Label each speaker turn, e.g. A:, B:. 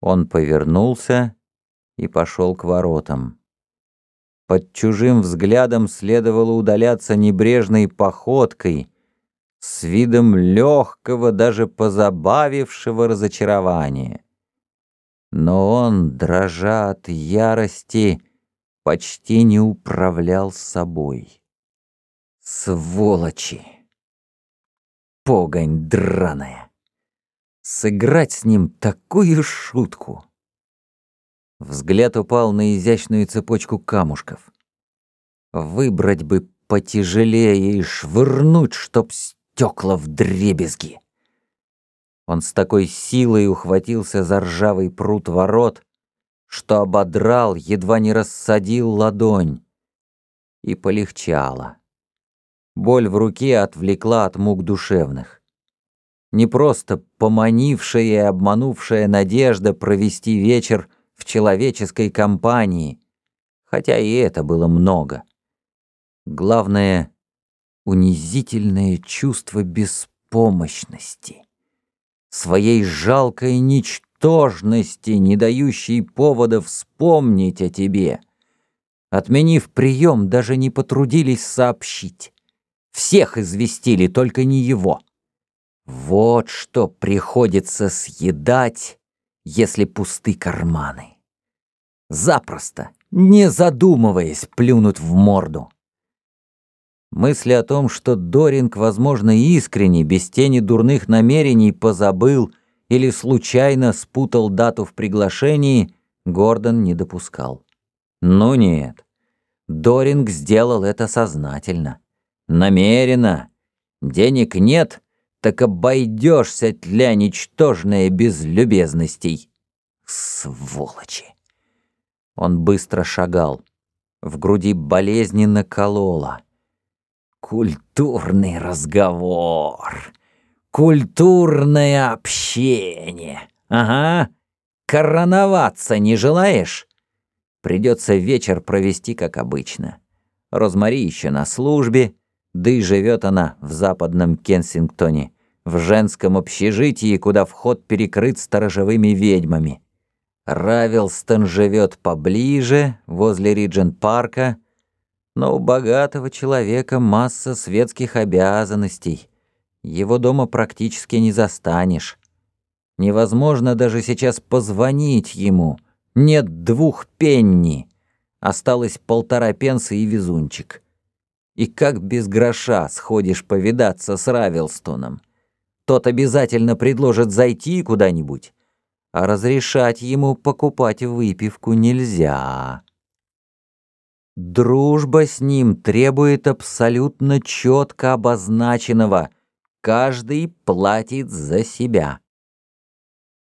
A: Он повернулся и пошел к воротам. Под чужим взглядом следовало удаляться небрежной походкой, с видом легкого, даже позабавившего разочарования. Но он, дрожа от ярости, почти не управлял собой. Сволочи! Погонь драная! Сыграть с ним такую шутку. Взгляд упал на изящную цепочку камушков. Выбрать бы потяжелее и швырнуть, чтоб стекла в дребезги. Он с такой силой ухватился за ржавый прут ворот, что ободрал, едва не рассадил ладонь. И полегчало. Боль в руке отвлекла от мук душевных не просто поманившая и обманувшая надежда провести вечер в человеческой компании, хотя и это было много. Главное — унизительное чувство беспомощности, своей жалкой ничтожности, не дающей повода вспомнить о тебе. Отменив прием, даже не потрудились сообщить. Всех известили, только не его. Вот что приходится съедать, если пусты карманы. Запросто, не задумываясь, плюнуть в морду. Мысли о том, что Доринг, возможно, искренне, без тени дурных намерений, позабыл или случайно спутал дату в приглашении, Гордон не допускал. Ну нет, Доринг сделал это сознательно, намеренно. Денег нет — так обойдешься, тля ничтожная, без любезностей. Сволочи! Он быстро шагал. В груди болезненно кололо. Культурный разговор. Культурное общение. Ага. Короноваться не желаешь? Придется вечер провести, как обычно. Розмари еще на службе, да и живет она в западном Кенсингтоне, в женском общежитии, куда вход перекрыт сторожевыми ведьмами. Равилстон живет поближе, возле Риджент-парка, но у богатого человека масса светских обязанностей. Его дома практически не застанешь. Невозможно даже сейчас позвонить ему. Нет двух пенни. Осталось полтора пенса и везунчик. И как без гроша сходишь повидаться с Равилстоном? Тот обязательно предложит зайти куда-нибудь, а разрешать ему покупать выпивку нельзя. Дружба с ним требует абсолютно четко обозначенного «каждый платит за себя».